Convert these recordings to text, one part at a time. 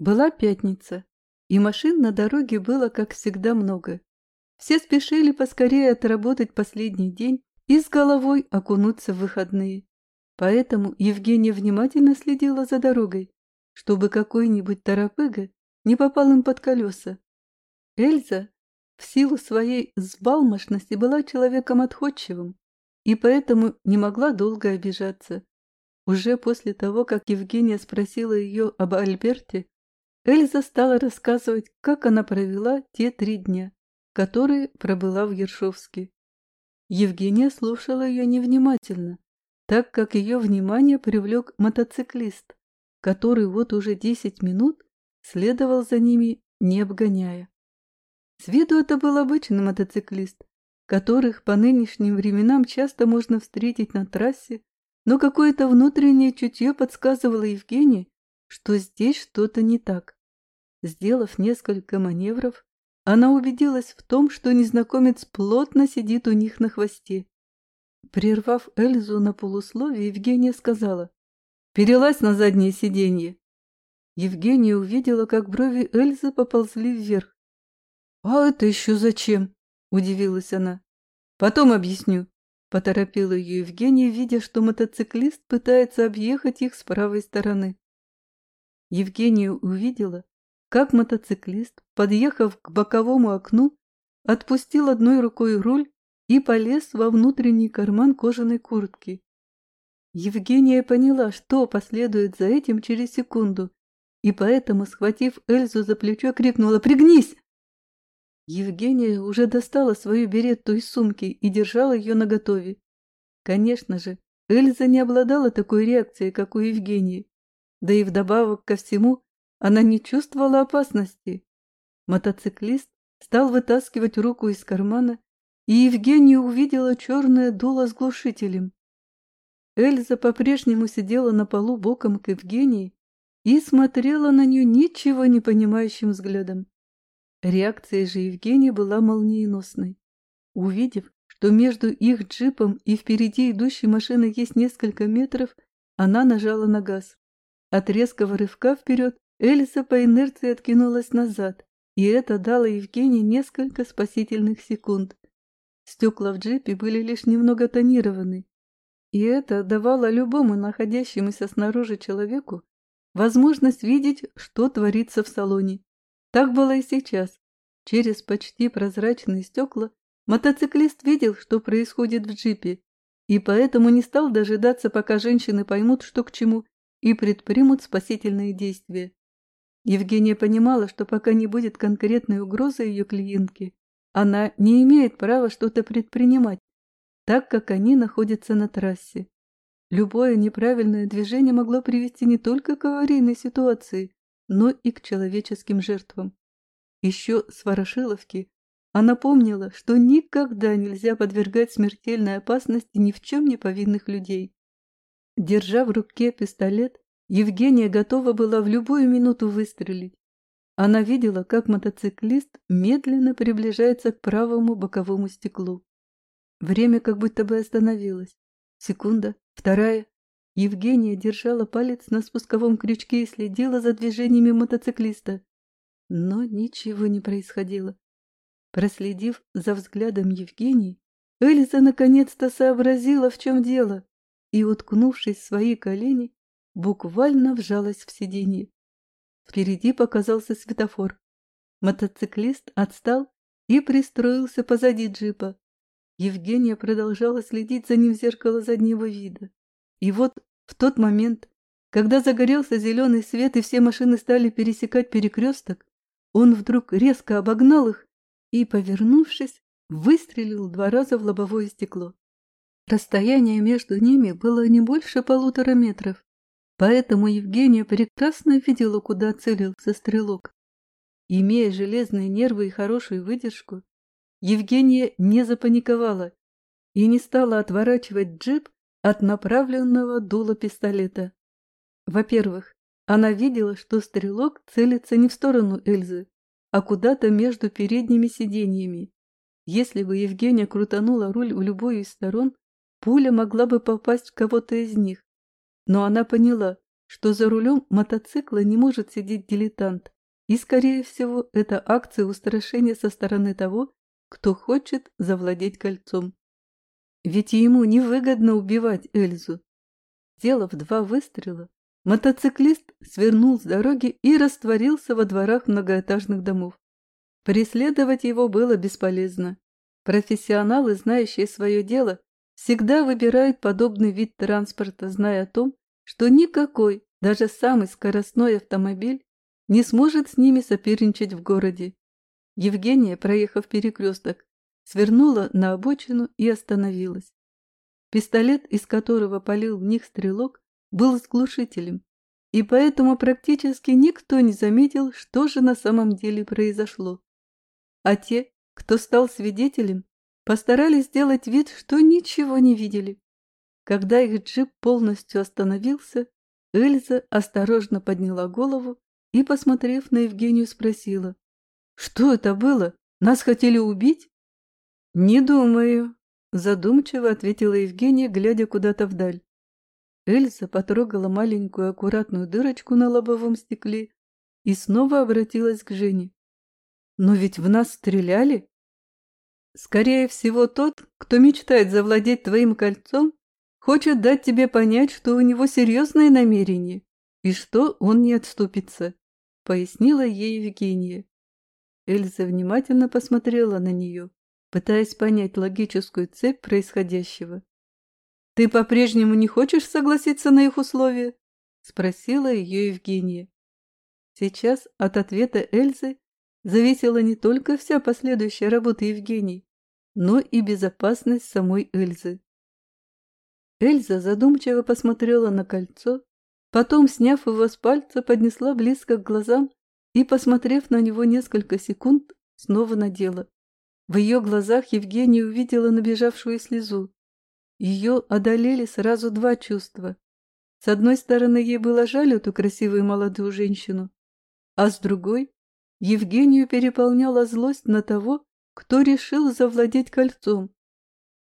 Была пятница, и машин на дороге было, как всегда, много. Все спешили поскорее отработать последний день и с головой окунуться в выходные. Поэтому Евгения внимательно следила за дорогой, чтобы какой-нибудь торопыга не попал им под колеса. Эльза в силу своей сбалмошности была человеком отходчивым и поэтому не могла долго обижаться. Уже после того, как Евгения спросила ее об Альберте, Эльза стала рассказывать, как она провела те три дня, которые пробыла в Ершовске. Евгения слушала ее невнимательно, так как ее внимание привлек мотоциклист, который вот уже десять минут следовал за ними, не обгоняя. С виду это был обычный мотоциклист, которых по нынешним временам часто можно встретить на трассе, но какое-то внутреннее чутье подсказывало Евгении, что здесь что-то не так. Сделав несколько маневров, она убедилась в том, что незнакомец плотно сидит у них на хвосте. Прервав Эльзу на полусловие, Евгения сказала «Перелазь на заднее сиденье». Евгения увидела, как брови Эльзы поползли вверх. «А это еще зачем?» – удивилась она. «Потом объясню», – поторопила ее Евгения, видя, что мотоциклист пытается объехать их с правой стороны. Евгения увидела, как мотоциклист, подъехав к боковому окну, отпустил одной рукой руль и полез во внутренний карман кожаной куртки. Евгения поняла, что последует за этим через секунду, и поэтому, схватив Эльзу за плечо, крикнула «Пригнись!». Евгения уже достала свою беретту из сумки и держала ее наготове. Конечно же, Эльза не обладала такой реакцией, как у Евгении. Да и вдобавок ко всему, она не чувствовала опасности. Мотоциклист стал вытаскивать руку из кармана, и Евгения увидела черное дуло с глушителем. Эльза по-прежнему сидела на полу боком к Евгении и смотрела на нее ничего не понимающим взглядом. Реакция же Евгении была молниеносной. Увидев, что между их джипом и впереди идущей машиной есть несколько метров, она нажала на газ. От резкого рывка вперед Эльза по инерции откинулась назад, и это дало Евгении несколько спасительных секунд. Стекла в джипе были лишь немного тонированы, и это давало любому находящемуся снаружи человеку возможность видеть, что творится в салоне. Так было и сейчас. Через почти прозрачные стекла мотоциклист видел, что происходит в джипе, и поэтому не стал дожидаться, пока женщины поймут, что к чему, и предпримут спасительные действия. Евгения понимала, что пока не будет конкретной угрозы ее клиентке, она не имеет права что-то предпринимать, так как они находятся на трассе. Любое неправильное движение могло привести не только к аварийной ситуации, но и к человеческим жертвам. Еще с Ворошиловки она помнила, что никогда нельзя подвергать смертельной опасности ни в чем не повинных людей. Держа в руке пистолет, Евгения готова была в любую минуту выстрелить. Она видела, как мотоциклист медленно приближается к правому боковому стеклу. Время как будто бы остановилось. Секунда, вторая. Евгения держала палец на спусковом крючке и следила за движениями мотоциклиста. Но ничего не происходило. Проследив за взглядом Евгении, Эльза наконец-то сообразила, в чем дело и, уткнувшись в свои колени, буквально вжалась в сиденье. Впереди показался светофор. Мотоциклист отстал и пристроился позади джипа. Евгения продолжала следить за ним в зеркало заднего вида. И вот в тот момент, когда загорелся зеленый свет и все машины стали пересекать перекресток, он вдруг резко обогнал их и, повернувшись, выстрелил два раза в лобовое стекло. Расстояние между ними было не больше полутора метров, поэтому Евгения прекрасно видела, куда целился стрелок. Имея железные нервы и хорошую выдержку, Евгения не запаниковала и не стала отворачивать джип от направленного дула пистолета. Во-первых, она видела, что стрелок целится не в сторону Эльзы, а куда-то между передними сиденьями. Если бы Евгения крутанула руль в любой из сторон, Пуля могла бы попасть в кого-то из них, но она поняла, что за рулем мотоцикла не может сидеть дилетант, и, скорее всего, это акция устрашения со стороны того, кто хочет завладеть кольцом. Ведь ему невыгодно убивать Эльзу. Сделав два выстрела, мотоциклист свернул с дороги и растворился во дворах многоэтажных домов. Преследовать его было бесполезно. Профессионалы, знающие свое дело, всегда выбирают подобный вид транспорта, зная о том, что никакой, даже самый скоростной автомобиль не сможет с ними соперничать в городе. Евгения, проехав перекресток, свернула на обочину и остановилась. Пистолет, из которого полил в них стрелок, был с глушителем, и поэтому практически никто не заметил, что же на самом деле произошло. А те, кто стал свидетелем, постарались сделать вид, что ничего не видели. Когда их джип полностью остановился, Эльза осторожно подняла голову и, посмотрев на Евгению, спросила. «Что это было? Нас хотели убить?» «Не думаю», – задумчиво ответила Евгения, глядя куда-то вдаль. Эльза потрогала маленькую аккуратную дырочку на лобовом стекле и снова обратилась к Жене. «Но ведь в нас стреляли?» «Скорее всего, тот, кто мечтает завладеть твоим кольцом, хочет дать тебе понять, что у него серьезные намерения и что он не отступится», — пояснила ей Евгения. Эльза внимательно посмотрела на нее пытаясь понять логическую цепь происходящего. «Ты по-прежнему не хочешь согласиться на их условия?» — спросила ее Евгения. Сейчас от ответа Эльзы зависела не только вся последующая работа Евгении, но и безопасность самой Эльзы. Эльза задумчиво посмотрела на кольцо, потом, сняв его с пальца, поднесла близко к глазам и, посмотрев на него несколько секунд, снова надела. В ее глазах Евгения увидела набежавшую слезу. Ее одолели сразу два чувства. С одной стороны, ей было жаль эту красивую молодую женщину, а с другой Евгению переполняла злость на того, кто решил завладеть кольцом.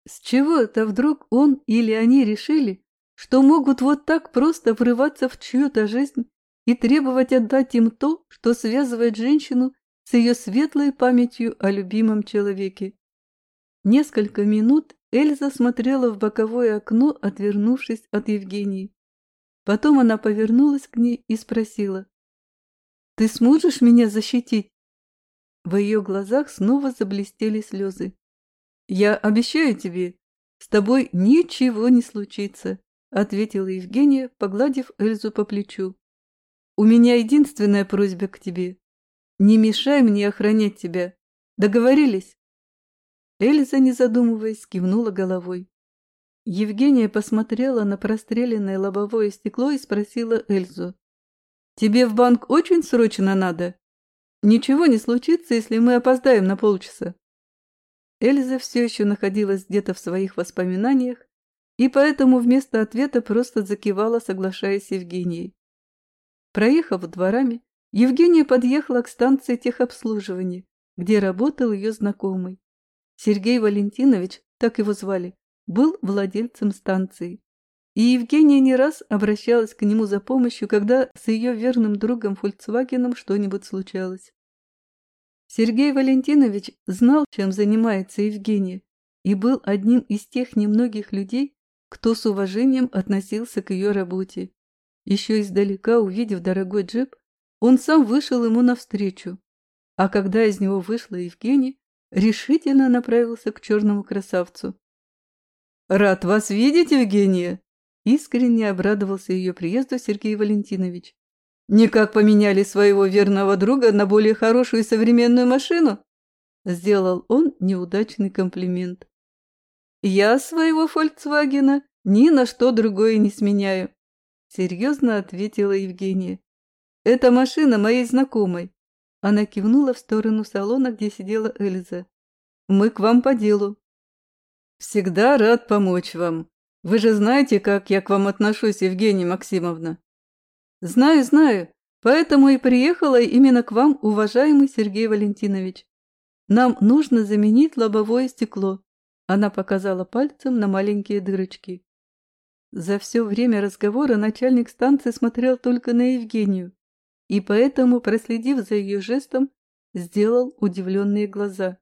С чего это вдруг он или они решили, что могут вот так просто врываться в чью-то жизнь и требовать отдать им то, что связывает женщину с ее светлой памятью о любимом человеке. Несколько минут Эльза смотрела в боковое окно, отвернувшись от Евгении. Потом она повернулась к ней и спросила. «Ты сможешь меня защитить?» В ее глазах снова заблестели слезы. «Я обещаю тебе, с тобой ничего не случится», ответила Евгения, погладив Эльзу по плечу. «У меня единственная просьба к тебе. Не мешай мне охранять тебя. Договорились?» Эльза, не задумываясь, кивнула головой. Евгения посмотрела на простреленное лобовое стекло и спросила Эльзу. «Тебе в банк очень срочно надо? Ничего не случится, если мы опоздаем на полчаса». Эльза все еще находилась где-то в своих воспоминаниях, и поэтому вместо ответа просто закивала, соглашаясь с Евгенией. Проехав дворами, Евгения подъехала к станции техобслуживания, где работал ее знакомый. Сергей Валентинович, так его звали, был владельцем станции. И Евгения не раз обращалась к нему за помощью, когда с ее верным другом Фольксвагеном что-нибудь случалось. Сергей Валентинович знал, чем занимается Евгения, и был одним из тех немногих людей, кто с уважением относился к ее работе. Еще издалека, увидев дорогой джип, он сам вышел ему навстречу, а когда из него вышла Евгения, решительно направился к черному красавцу. «Рад вас видеть, Евгения!» Искренне обрадовался ее приезду Сергей Валентинович. «Никак поменяли своего верного друга на более хорошую современную машину?» Сделал он неудачный комплимент. «Я своего «Фольксвагена» ни на что другое не сменяю», серьезно ответила Евгения. «Это машина моей знакомой». Она кивнула в сторону салона, где сидела Эльза. «Мы к вам по делу». «Всегда рад помочь вам. Вы же знаете, как я к вам отношусь, Евгения Максимовна». «Знаю, знаю. Поэтому и приехала именно к вам, уважаемый Сергей Валентинович. Нам нужно заменить лобовое стекло». Она показала пальцем на маленькие дырочки. За все время разговора начальник станции смотрел только на Евгению, и поэтому, проследив за ее жестом, сделал удивленные глаза.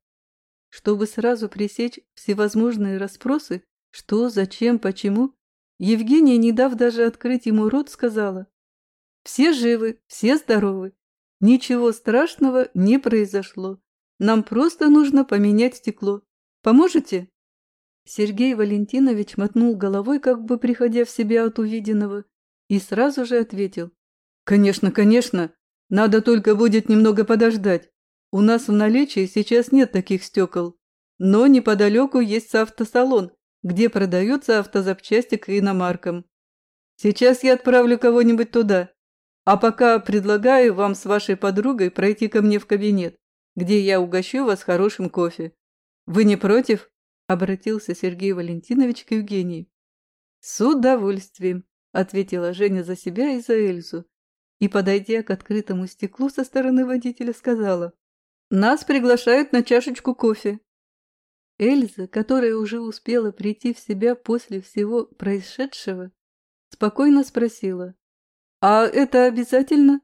Чтобы сразу пресечь всевозможные расспросы, что, зачем, почему, Евгения, не дав даже открыть ему рот, сказала, «Все живы, все здоровы, ничего страшного не произошло, нам просто нужно поменять стекло. Поможете?» Сергей Валентинович мотнул головой, как бы приходя в себя от увиденного, и сразу же ответил. «Конечно, конечно. Надо только будет немного подождать. У нас в наличии сейчас нет таких стекол. Но неподалеку есть автосалон, где продаются автозапчасти к иномаркам. Сейчас я отправлю кого-нибудь туда. А пока предлагаю вам с вашей подругой пройти ко мне в кабинет, где я угощу вас хорошим кофе. Вы не против?» Обратился Сергей Валентинович к Евгении. «С удовольствием», — ответила Женя за себя и за Эльзу. И, подойдя к открытому стеклу со стороны водителя, сказала, «Нас приглашают на чашечку кофе». Эльза, которая уже успела прийти в себя после всего происшедшего, спокойно спросила, «А это обязательно?»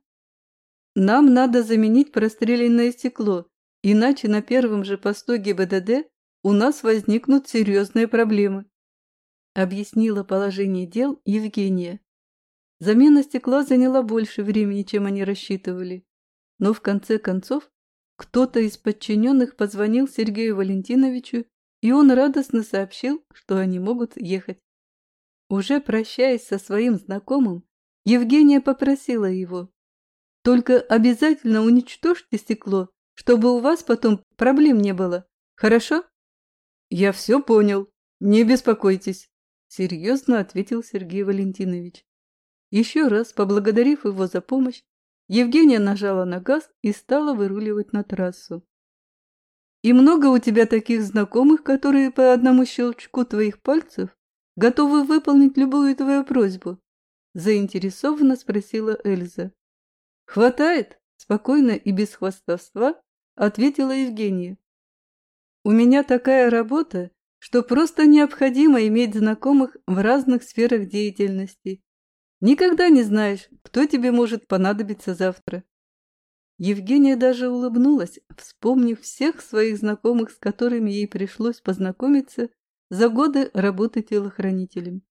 «Нам надо заменить простреленное стекло, иначе на первом же посту ГИБДД у нас возникнут серьезные проблемы», объяснила положение дел Евгения. Замена стекла заняла больше времени, чем они рассчитывали. Но в конце концов кто-то из подчиненных позвонил Сергею Валентиновичу, и он радостно сообщил, что они могут ехать. Уже прощаясь со своим знакомым, Евгения попросила его. «Только обязательно уничтожьте стекло, чтобы у вас потом проблем не было. Хорошо?» «Я все понял. Не беспокойтесь», — серьезно ответил Сергей Валентинович. Еще раз поблагодарив его за помощь, Евгения нажала на газ и стала выруливать на трассу. «И много у тебя таких знакомых, которые по одному щелчку твоих пальцев готовы выполнить любую твою просьбу?» заинтересованно спросила Эльза. «Хватает?» – спокойно и без хвастовства ответила Евгения. У меня такая работа, что просто необходимо иметь знакомых в разных сферах деятельности. Никогда не знаешь, кто тебе может понадобиться завтра. Евгения даже улыбнулась, вспомнив всех своих знакомых, с которыми ей пришлось познакомиться за годы работы телохранителем.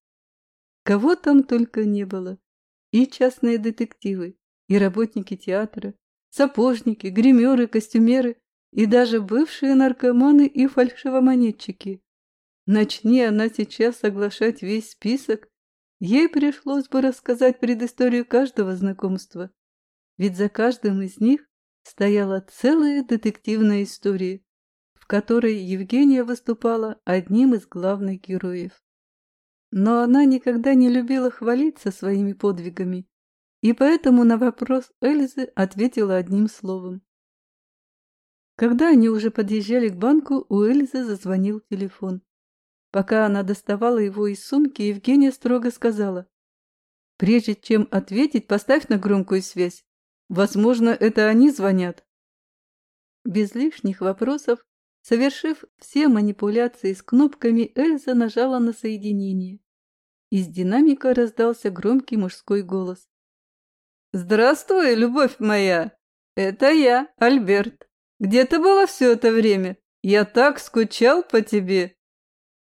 Кого там только не было. И частные детективы, и работники театра, сапожники, гримеры, костюмеры, и даже бывшие наркоманы и фальшивомонетчики. Начни она сейчас соглашать весь список, ей пришлось бы рассказать предысторию каждого знакомства, ведь за каждым из них стояла целая детективная история, в которой Евгения выступала одним из главных героев. Но она никогда не любила хвалиться своими подвигами, и поэтому на вопрос Эльзы ответила одним словом когда они уже подъезжали к банку, у Эльзы зазвонил телефон. Пока она доставала его из сумки, Евгения строго сказала. «Прежде чем ответить, поставь на громкую связь. Возможно, это они звонят». Без лишних вопросов, совершив все манипуляции с кнопками, Эльза нажала на соединение. Из динамика раздался громкий мужской голос. «Здравствуй, любовь моя! Это я, Альберт. Где ты была все это время? Я так скучал по тебе!»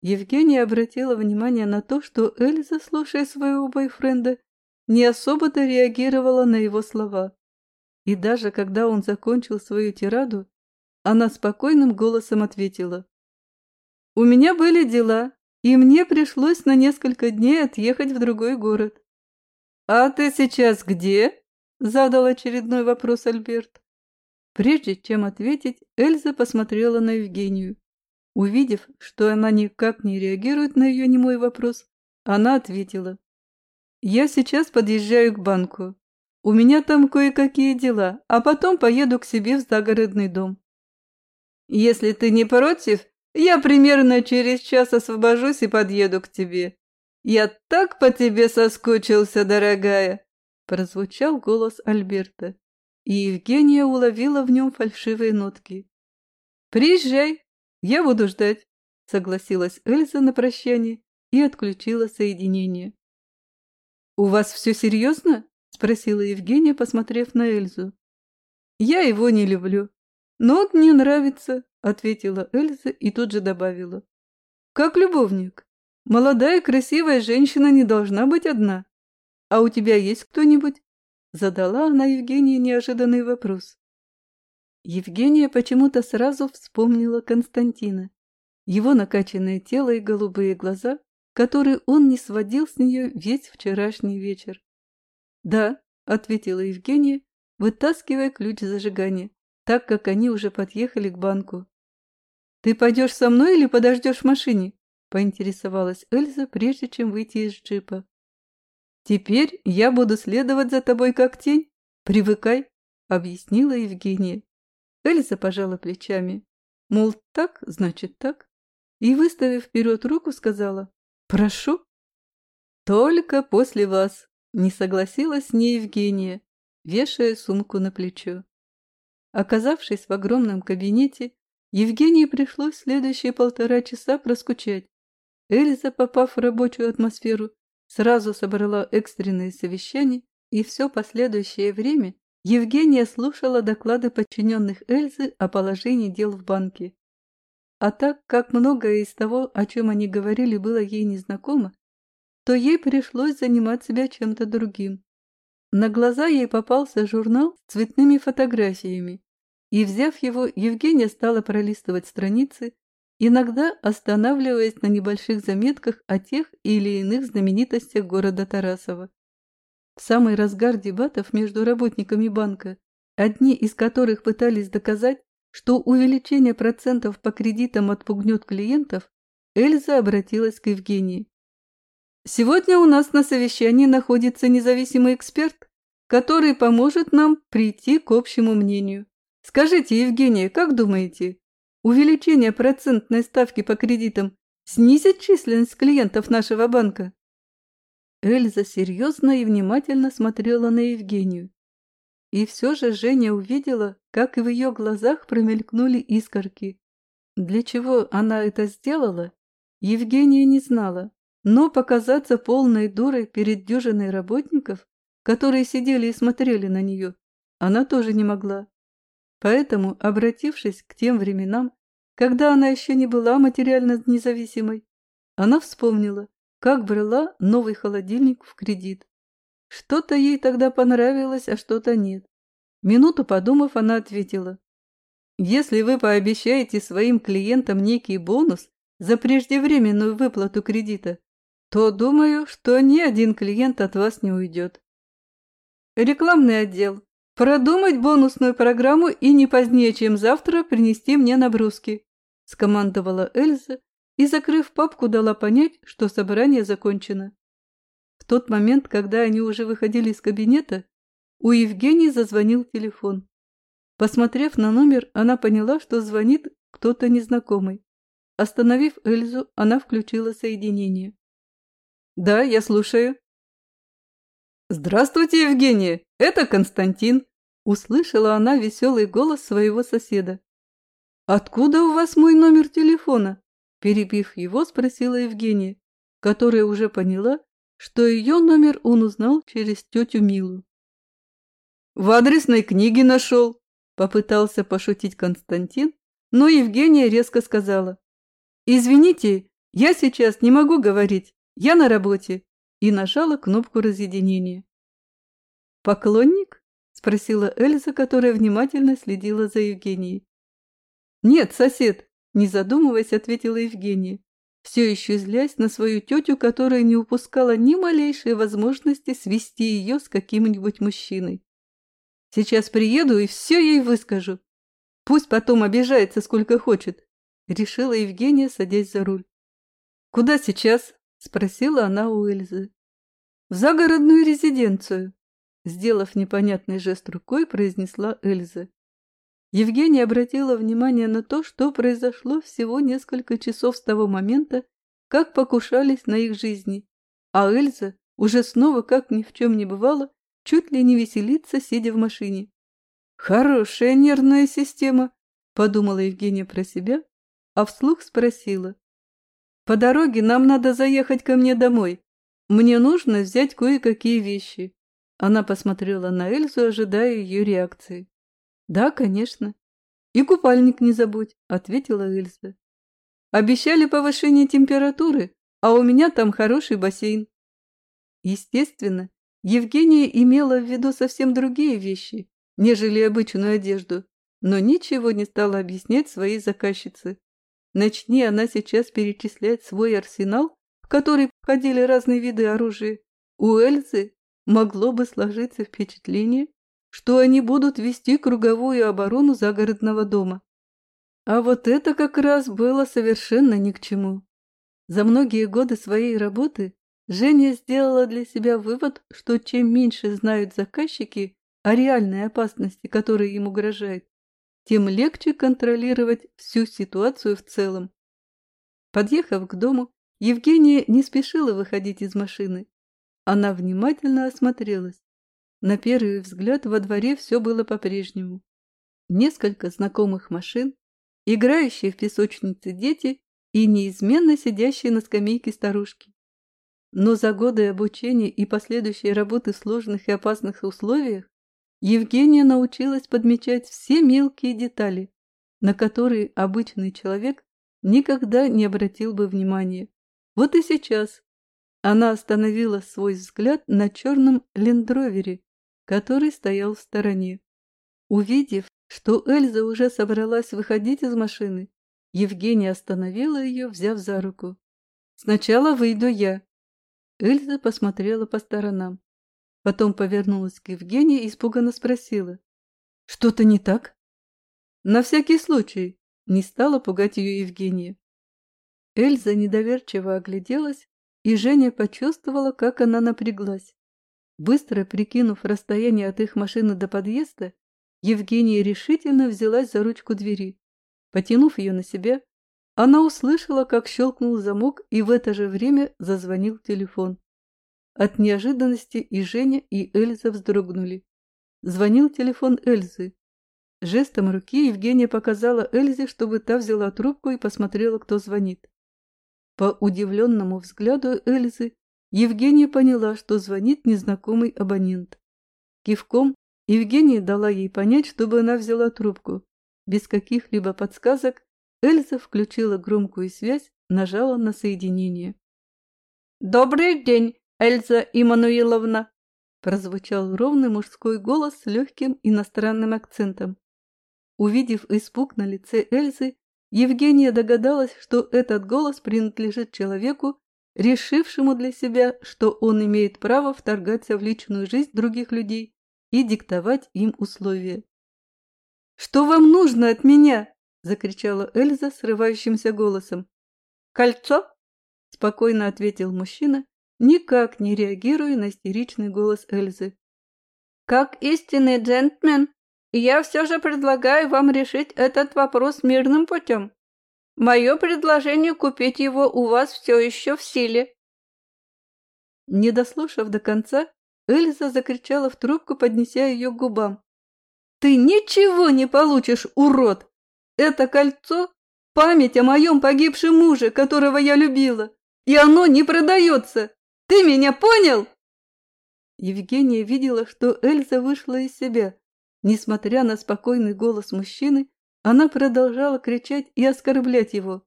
Евгения обратила внимание на то, что Эльза, слушая своего бойфренда, не особо-то реагировала на его слова. И даже когда он закончил свою тираду, она спокойным голосом ответила. «У меня были дела, и мне пришлось на несколько дней отъехать в другой город». «А ты сейчас где?» – задал очередной вопрос Альберт. Прежде чем ответить, Эльза посмотрела на Евгению. Увидев, что она никак не реагирует на ее немой вопрос, она ответила. «Я сейчас подъезжаю к банку. У меня там кое-какие дела, а потом поеду к себе в загородный дом. Если ты не против, я примерно через час освобожусь и подъеду к тебе. Я так по тебе соскучился, дорогая!» Прозвучал голос Альберта и Евгения уловила в нем фальшивые нотки. «Приезжай, я буду ждать», — согласилась Эльза на прощание и отключила соединение. «У вас все серьезно?» – спросила Евгения, посмотрев на Эльзу. «Я его не люблю, но он мне нравится», – ответила Эльза и тут же добавила. «Как любовник. Молодая красивая женщина не должна быть одна. А у тебя есть кто-нибудь?» Задала она Евгении неожиданный вопрос. Евгения почему-то сразу вспомнила Константина. Его накачанное тело и голубые глаза, которые он не сводил с нее весь вчерашний вечер. «Да», — ответила Евгения, вытаскивая ключ зажигания, так как они уже подъехали к банку. «Ты пойдешь со мной или подождешь в машине?» — поинтересовалась Эльза, прежде чем выйти из джипа. «Теперь я буду следовать за тобой как тень. Привыкай», — объяснила Евгения. Эльза пожала плечами. Мол, так, значит так. И, выставив вперед руку, сказала «Прошу». «Только после вас», — не согласилась с ней Евгения, вешая сумку на плечо. Оказавшись в огромном кабинете, Евгении пришлось следующие полтора часа проскучать. Эльза, попав в рабочую атмосферу, сразу собрала экстренное совещание, и все последующее время Евгения слушала доклады подчиненных Эльзы о положении дел в банке. А так как многое из того, о чем они говорили, было ей незнакомо, то ей пришлось занимать себя чем-то другим. На глаза ей попался журнал с цветными фотографиями, и, взяв его, Евгения стала пролистывать страницы, иногда останавливаясь на небольших заметках о тех или иных знаменитостях города Тарасова. В самый разгар дебатов между работниками банка, одни из которых пытались доказать, что увеличение процентов по кредитам отпугнет клиентов, Эльза обратилась к Евгении. «Сегодня у нас на совещании находится независимый эксперт, который поможет нам прийти к общему мнению. Скажите, Евгения, как думаете, увеличение процентной ставки по кредитам снизит численность клиентов нашего банка?» Эльза серьезно и внимательно смотрела на Евгению. И все же Женя увидела, как в ее глазах промелькнули искорки. Для чего она это сделала, Евгения не знала, но показаться полной дурой перед дюжиной работников, которые сидели и смотрели на нее, она тоже не могла. Поэтому, обратившись к тем временам, когда она еще не была материально независимой, она вспомнила, как брала новый холодильник в кредит. Что-то ей тогда понравилось, а что-то нет. Минуту подумав, она ответила. «Если вы пообещаете своим клиентам некий бонус за преждевременную выплату кредита, то думаю, что ни один клиент от вас не уйдет». Рекламный отдел. Продумать бонусную программу и не позднее, чем завтра, принести мне наброски, скомандовала Эльза и, закрыв папку, дала понять, что собрание закончено. В тот момент, когда они уже выходили из кабинета, у Евгении зазвонил телефон. Посмотрев на номер, она поняла, что звонит кто-то незнакомый. Остановив Эльзу, она включила соединение. «Да, я слушаю». «Здравствуйте, Евгения! Это Константин!» Услышала она веселый голос своего соседа. «Откуда у вас мой номер телефона?» Перебив его, спросила Евгения, которая уже поняла, что ее номер он узнал через тетю Милу. «В адресной книге нашел», — попытался пошутить Константин, но Евгения резко сказала. «Извините, я сейчас не могу говорить, я на работе», и нажала кнопку разъединения. «Поклонник?» — спросила Эльза, которая внимательно следила за Евгенией. «Нет, сосед», не задумываясь, ответила Евгения, все еще злясь на свою тетю, которая не упускала ни малейшей возможности свести ее с каким-нибудь мужчиной. Сейчас приеду и все ей выскажу. Пусть потом обижается сколько хочет, решила Евгения, садясь за руль. Куда сейчас? спросила она у Эльзы. В загородную резиденцию, сделав непонятный жест рукой, произнесла Эльза. Евгения обратила внимание на то, что произошло всего несколько часов с того момента, как покушались на их жизни, а Эльза уже снова, как ни в чем не бывало, чуть ли не веселится, сидя в машине. «Хорошая нервная система», — подумала Евгения про себя, а вслух спросила. По дороге нам надо заехать ко мне домой. Мне нужно взять кое-какие вещи». Она посмотрела на Эльзу, ожидая ее реакции. «Да, конечно. И купальник не забудь», — ответила Эльза. «Обещали повышение температуры, а у меня там хороший бассейн». Естественно, Евгения имела в виду совсем другие вещи, нежели обычную одежду, но ничего не стала объяснять своей заказчице. Начни она сейчас перечислять свой арсенал, в который входили разные виды оружия, у Эльзы могло бы сложиться впечатление, что они будут вести круговую оборону загородного дома. А вот это как раз было совершенно ни к чему. За многие годы своей работы Женя сделала для себя вывод, что чем меньше знают заказчики о реальной опасности, которая им угрожает, тем легче контролировать всю ситуацию в целом. Подъехав к дому, Евгения не спешила выходить из машины. Она внимательно осмотрелась. На первый взгляд во дворе все было по-прежнему. Несколько знакомых машин, играющие в песочнице дети и неизменно сидящие на скамейке старушки. Но за годы обучения и последующей работы в сложных и опасных условиях Евгения научилась подмечать все мелкие детали, на которые обычный человек никогда не обратил бы внимания. Вот и сейчас она остановила свой взгляд на черном лендровере, который стоял в стороне. Увидев, что Эльза уже собралась выходить из машины, Евгения остановила ее, взяв за руку. «Сначала выйду я», Эльза посмотрела по сторонам. Потом повернулась к Евгении и испуганно спросила. «Что-то не так?» «На всякий случай», — не стала пугать ее Евгения. Эльза недоверчиво огляделась, и Женя почувствовала, как она напряглась. Быстро прикинув расстояние от их машины до подъезда, Евгения решительно взялась за ручку двери. Потянув ее на себя, она услышала, как щелкнул замок, и в это же время зазвонил телефон. От неожиданности и Женя, и Эльза вздрогнули. Звонил телефон Эльзы. Жестом руки Евгения показала Эльзе, чтобы та взяла трубку и посмотрела, кто звонит. По удивленному взгляду Эльзы Евгения поняла, что звонит незнакомый абонент. Кивком Евгения дала ей понять, чтобы она взяла трубку. Без каких-либо подсказок Эльза включила громкую связь, нажала на соединение. «Добрый день, Эльза Иммануиловна!» прозвучал ровный мужской голос с легким иностранным акцентом. Увидев испуг на лице Эльзы, Евгения догадалась, что этот голос принадлежит человеку, решившему для себя, что он имеет право вторгаться в личную жизнь других людей и диктовать им условия. «Что вам нужно от меня?» – закричала Эльза срывающимся голосом. «Кольцо?» – спокойно ответил мужчина, никак не реагируя на истеричный голос Эльзы. «Как истинный джентльмен, я все же предлагаю вам решить этот вопрос мирным путем. Мое предложение купить его у вас все еще в силе». Не дослушав до конца, Эльза закричала в трубку, поднеся ее к губам. «Ты ничего не получишь, урод! Это кольцо – память о моем погибшем муже, которого я любила, и оно не продается. Ты меня понял?» Евгения видела, что Эльза вышла из себя. Несмотря на спокойный голос мужчины, она продолжала кричать и оскорблять его.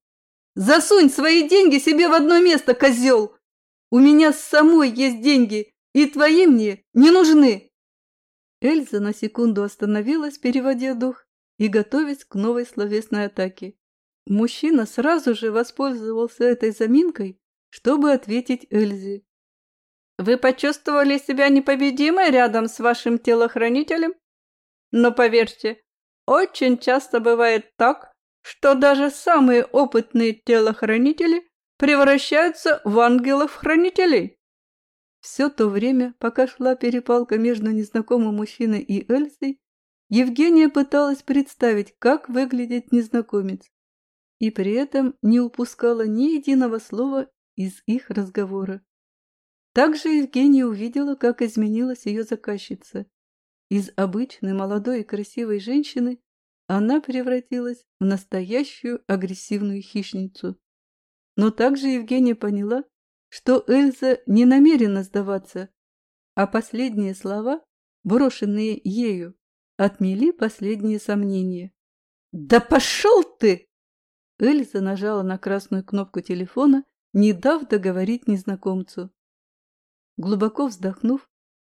«Засунь свои деньги себе в одно место, козел! У меня самой есть деньги, и твои мне не нужны!» Эльза на секунду остановилась, переводя дух, и готовясь к новой словесной атаке. Мужчина сразу же воспользовался этой заминкой, чтобы ответить Эльзе. «Вы почувствовали себя непобедимой рядом с вашим телохранителем? Но поверьте, очень часто бывает так, что даже самые опытные телохранители превращаются в ангелов-хранителей. Все то время, пока шла перепалка между незнакомым мужчиной и Эльзой, Евгения пыталась представить, как выглядит незнакомец, и при этом не упускала ни единого слова из их разговора. Также Евгения увидела, как изменилась ее заказчица. Из обычной молодой и красивой женщины она превратилась в настоящую агрессивную хищницу. Но также Евгения поняла, что Эльза не намерена сдаваться, а последние слова, брошенные ею, отмели последние сомнения. «Да пошел ты!» Эльза нажала на красную кнопку телефона, не дав договорить незнакомцу. Глубоко вздохнув,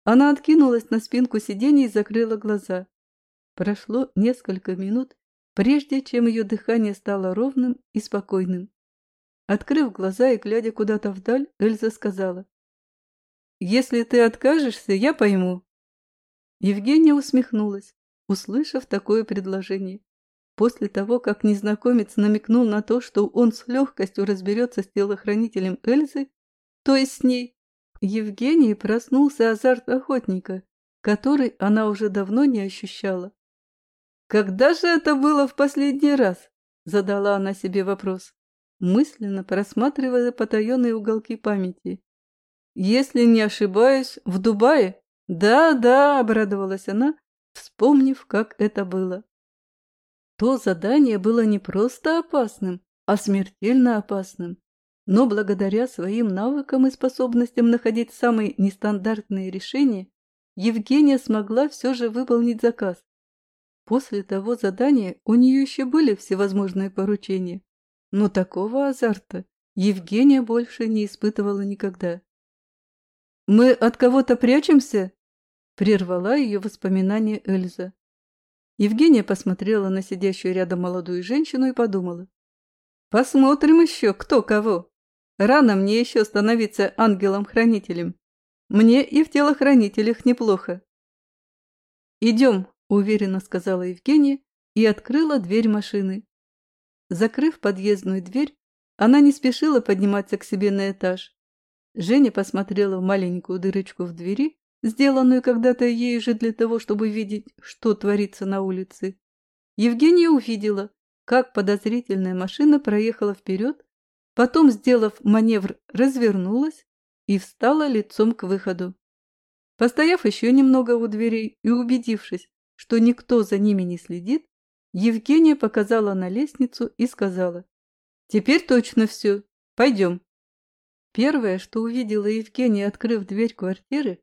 она откинулась на спинку сиденья и закрыла глаза. Прошло несколько минут, прежде чем ее дыхание стало ровным и спокойным. Открыв глаза и глядя куда-то вдаль, Эльза сказала. «Если ты откажешься, я пойму». Евгения усмехнулась, услышав такое предложение. После того, как незнакомец намекнул на то, что он с легкостью разберется с телохранителем Эльзы, то есть с ней, Евгении проснулся азарт охотника, который она уже давно не ощущала. «Когда же это было в последний раз?» – задала она себе вопрос, мысленно просматривая потаенные уголки памяти. «Если не ошибаюсь, в Дубае?» «Да, да», – обрадовалась она, вспомнив, как это было. То задание было не просто опасным, а смертельно опасным. Но благодаря своим навыкам и способностям находить самые нестандартные решения, Евгения смогла все же выполнить заказ. После того задания у нее еще были всевозможные поручения, но такого азарта Евгения больше не испытывала никогда. «Мы от кого-то прячемся?» – прервала ее воспоминание Эльза. Евгения посмотрела на сидящую рядом молодую женщину и подумала. «Посмотрим еще, кто кого. Рано мне еще становиться ангелом-хранителем. Мне и в телохранителях неплохо». «Идем», – уверенно сказала Евгения и открыла дверь машины. Закрыв подъездную дверь, она не спешила подниматься к себе на этаж. Женя посмотрела в маленькую дырочку в двери сделанную когда-то ею же для того, чтобы видеть, что творится на улице. Евгения увидела, как подозрительная машина проехала вперед, потом, сделав маневр, развернулась и встала лицом к выходу. Постояв еще немного у дверей и убедившись, что никто за ними не следит, Евгения показала на лестницу и сказала, «Теперь точно все. Пойдем». Первое, что увидела Евгения, открыв дверь квартиры,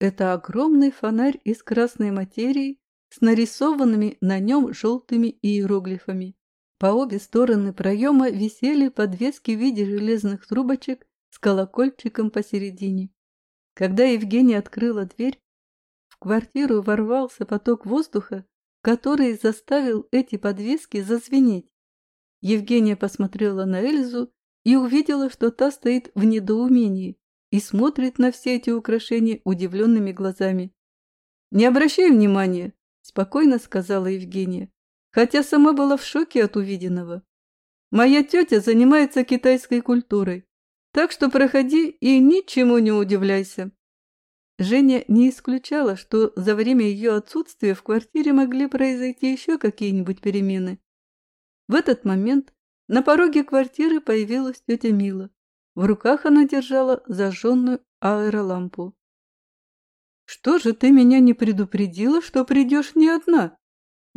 это огромный фонарь из красной материи с нарисованными на нем желтыми иероглифами. По обе стороны проема висели подвески в виде железных трубочек с колокольчиком посередине. Когда Евгения открыла дверь, в квартиру ворвался поток воздуха, который заставил эти подвески зазвенеть. Евгения посмотрела на Эльзу и увидела, что та стоит в недоумении и смотрит на все эти украшения удивленными глазами. «Не обращай внимания», – спокойно сказала Евгения, хотя сама была в шоке от увиденного. «Моя тетя занимается китайской культурой, так что проходи и ничему не удивляйся». Женя не исключала, что за время ее отсутствия в квартире могли произойти еще какие-нибудь перемены. В этот момент на пороге квартиры появилась тетя Мила. В руках она держала зажженную аэролампу. «Что же ты меня не предупредила, что придешь не одна?»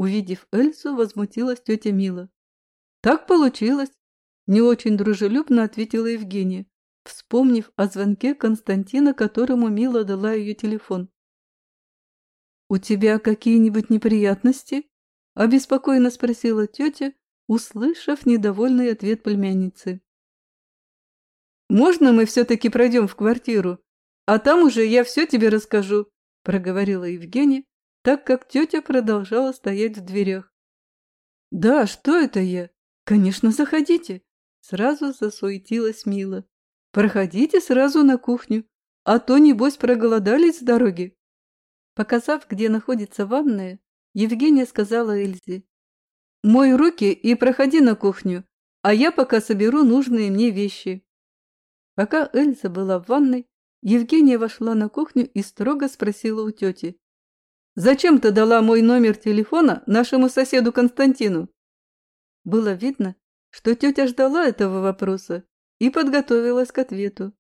Увидев Эльзу, возмутилась тетя Мила. «Так получилось», – не очень дружелюбно ответила Евгения, вспомнив о звонке Константина, которому Мила дала ее телефон. «У тебя какие-нибудь неприятности?» – обеспокоенно спросила тетя, услышав недовольный ответ племянницы. «Можно мы все-таки пройдем в квартиру? А там уже я все тебе расскажу», – проговорила Евгения, так как тетя продолжала стоять в дверях. «Да, что это я? Конечно, заходите!» Сразу засуетилась Мила. «Проходите сразу на кухню, а то, небось, проголодались с дороги». Показав, где находится ванная, Евгения сказала Эльзе. «Мой руки и проходи на кухню, а я пока соберу нужные мне вещи». Пока Эльза была в ванной, Евгения вошла на кухню и строго спросила у тети. «Зачем ты дала мой номер телефона нашему соседу Константину?» Было видно, что тетя ждала этого вопроса и подготовилась к ответу.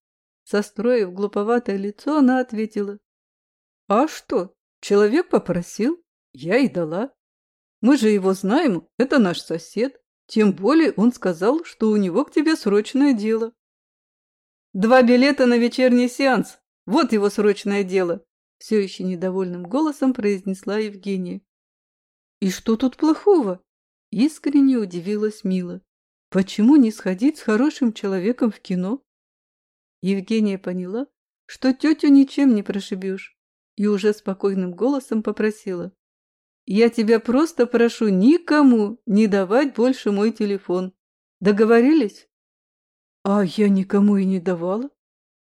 Состроив глуповатое лицо, она ответила. «А что? Человек попросил, я и дала. Мы же его знаем, это наш сосед, Тем более он сказал, что у него к тебе срочное дело. Два билета на вечерний сеанс. Вот его срочное дело. Все еще недовольным голосом произнесла Евгения. И что тут плохого? Искренне удивилась Мила. Почему не сходить с хорошим человеком в кино? Евгения поняла, что тетю ничем не прошибешь, и уже спокойным голосом попросила. «Я тебя просто прошу никому не давать больше мой телефон. Договорились?» «А я никому и не давала,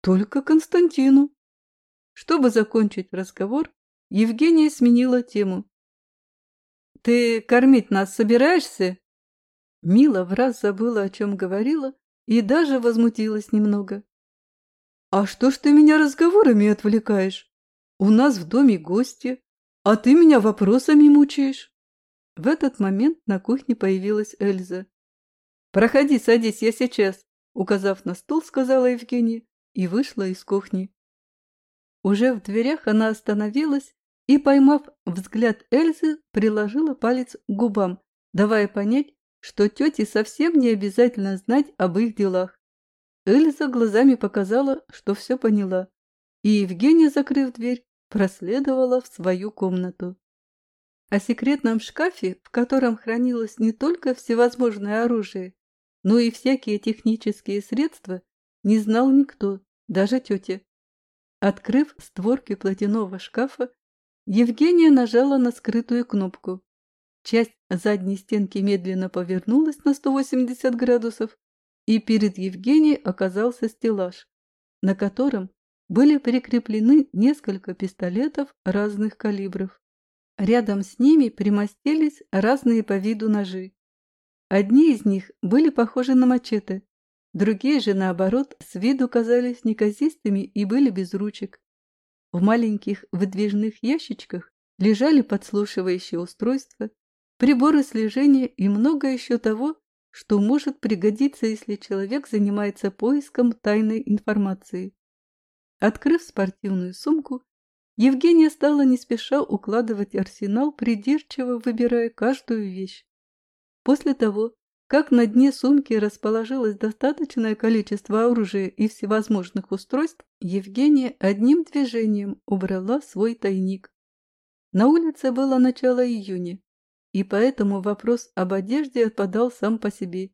только Константину». Чтобы закончить разговор, Евгения сменила тему. «Ты кормить нас собираешься?» Мила в раз забыла, о чем говорила, и даже возмутилась немного. «А что ж ты меня разговорами отвлекаешь? У нас в доме гости, а ты меня вопросами мучаешь». В этот момент на кухне появилась Эльза. «Проходи, садись, я сейчас», — указав на стол, сказала Евгения и вышла из кухни. Уже в дверях она остановилась и, поймав взгляд Эльзы, приложила палец к губам, давая понять, что тете совсем не обязательно знать об их делах. Эльза глазами показала, что все поняла, и Евгения, закрыв дверь, проследовала в свою комнату. О секретном шкафе, в котором хранилось не только всевозможное оружие, но и всякие технические средства, не знал никто, даже тетя. Открыв створки платяного шкафа, Евгения нажала на скрытую кнопку. Часть задней стенки медленно повернулась на 180 градусов, и перед Евгенией оказался стеллаж, на котором были прикреплены несколько пистолетов разных калибров. Рядом с ними примостились разные по виду ножи. Одни из них были похожи на мачете, другие же, наоборот, с виду казались неказистыми и были без ручек. В маленьких выдвижных ящичках лежали подслушивающие устройства, приборы слежения и много еще того, что может пригодиться, если человек занимается поиском тайной информации. Открыв спортивную сумку, Евгения стала не спеша укладывать арсенал, придирчиво выбирая каждую вещь. После того, как на дне сумки расположилось достаточное количество оружия и всевозможных устройств, Евгения одним движением убрала свой тайник. На улице было начало июня, и поэтому вопрос об одежде отпадал сам по себе.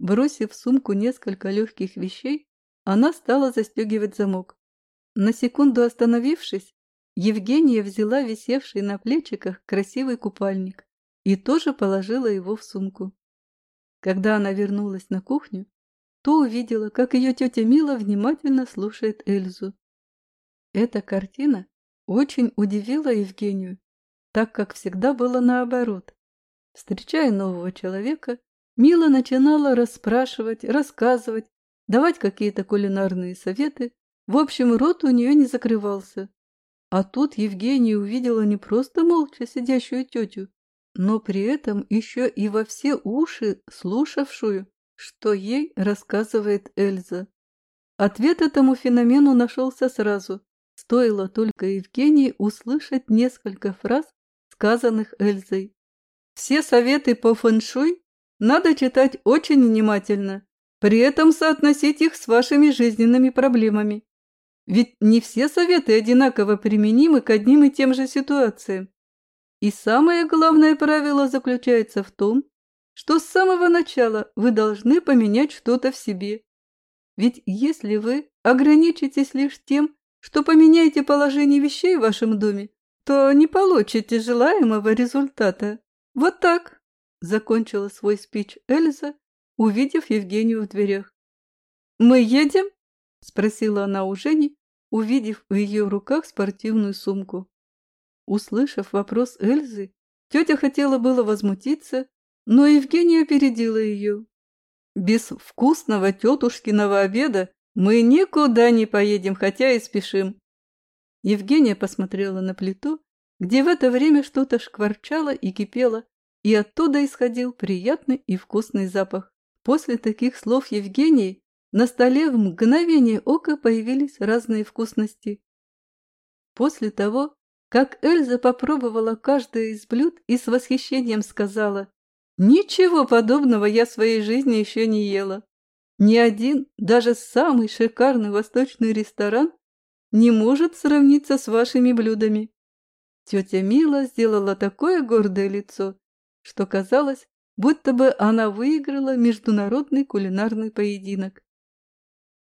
Бросив в сумку несколько легких вещей, она стала застегивать замок. На секунду остановившись, Евгения взяла висевший на плечиках красивый купальник и тоже положила его в сумку. Когда она вернулась на кухню, то увидела, как ее тетя Мила внимательно слушает Эльзу. Эта картина очень удивила Евгению, так как всегда было наоборот. Встречая нового человека, Мила начинала расспрашивать, рассказывать, давать какие-то кулинарные советы. В общем, рот у нее не закрывался. А тут Евгения увидела не просто молча сидящую тетю, но при этом еще и во все уши слушавшую, что ей рассказывает Эльза. Ответ этому феномену нашелся сразу. Стоило только Евгении услышать несколько фраз, сказанных Эльзой. Все советы по фэншуй надо читать очень внимательно, при этом соотносить их с вашими жизненными проблемами. Ведь не все советы одинаково применимы к одним и тем же ситуациям. И самое главное правило заключается в том, что с самого начала вы должны поменять что-то в себе. Ведь если вы ограничитесь лишь тем, что поменяете положение вещей в вашем доме, то не получите желаемого результата. Вот так, закончила свой спич Эльза, увидев Евгению в дверях. «Мы едем?» – спросила она у Жени, увидев в ее руках спортивную сумку. Услышав вопрос Эльзы, тетя хотела было возмутиться, но Евгения опередила ее. «Без вкусного тетушкиного обеда мы никуда не поедем, хотя и спешим». Евгения посмотрела на плиту, где в это время что-то шкварчало и кипело, и оттуда исходил приятный и вкусный запах. После таких слов Евгении на столе в мгновение ока появились разные вкусности. После того, как Эльза попробовала каждое из блюд и с восхищением сказала Ничего подобного я в своей жизни еще не ела. Ни один, даже самый шикарный восточный ресторан не может сравниться с вашими блюдами. Тетя Мила сделала такое гордое лицо, что казалось, будто бы она выиграла международный кулинарный поединок.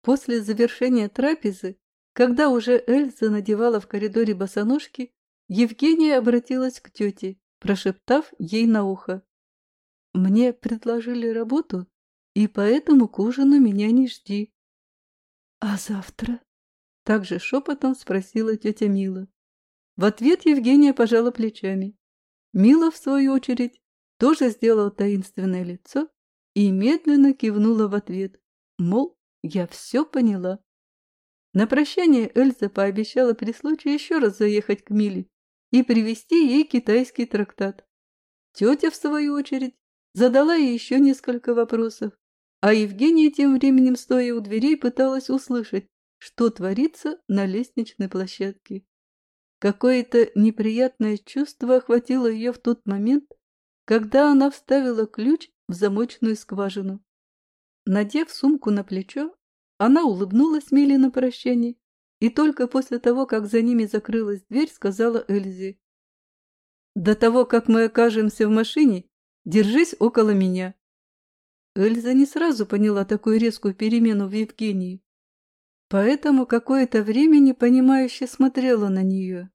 После завершения трапезы, когда уже Эльза надевала в коридоре босоножки, Евгения обратилась к тете, прошептав ей на ухо. «Мне предложили работу, и поэтому к ужину меня не жди». «А завтра?» — также шепотом спросила тетя Мила. В ответ Евгения пожала плечами. Мила, в свою очередь, тоже сделала таинственное лицо и медленно кивнула в ответ, мол, я все поняла. На прощание Эльза пообещала при случае еще раз заехать к Миле и привезти ей китайский трактат. Тетя, в свою очередь, задала ей еще несколько вопросов, а Евгения тем временем, стоя у дверей, пыталась услышать, что творится на лестничной площадке. Какое-то неприятное чувство охватило ее в тот момент, когда она вставила ключ в замочную скважину. Надев сумку на плечо, она улыбнулась Миле на прощание и только после того, как за ними закрылась дверь, сказала Эльзе. «До того, как мы окажемся в машине, держись около меня». Эльза не сразу поняла такую резкую перемену в Евгении. Поэтому какое-то время непонимающе смотрела на нее.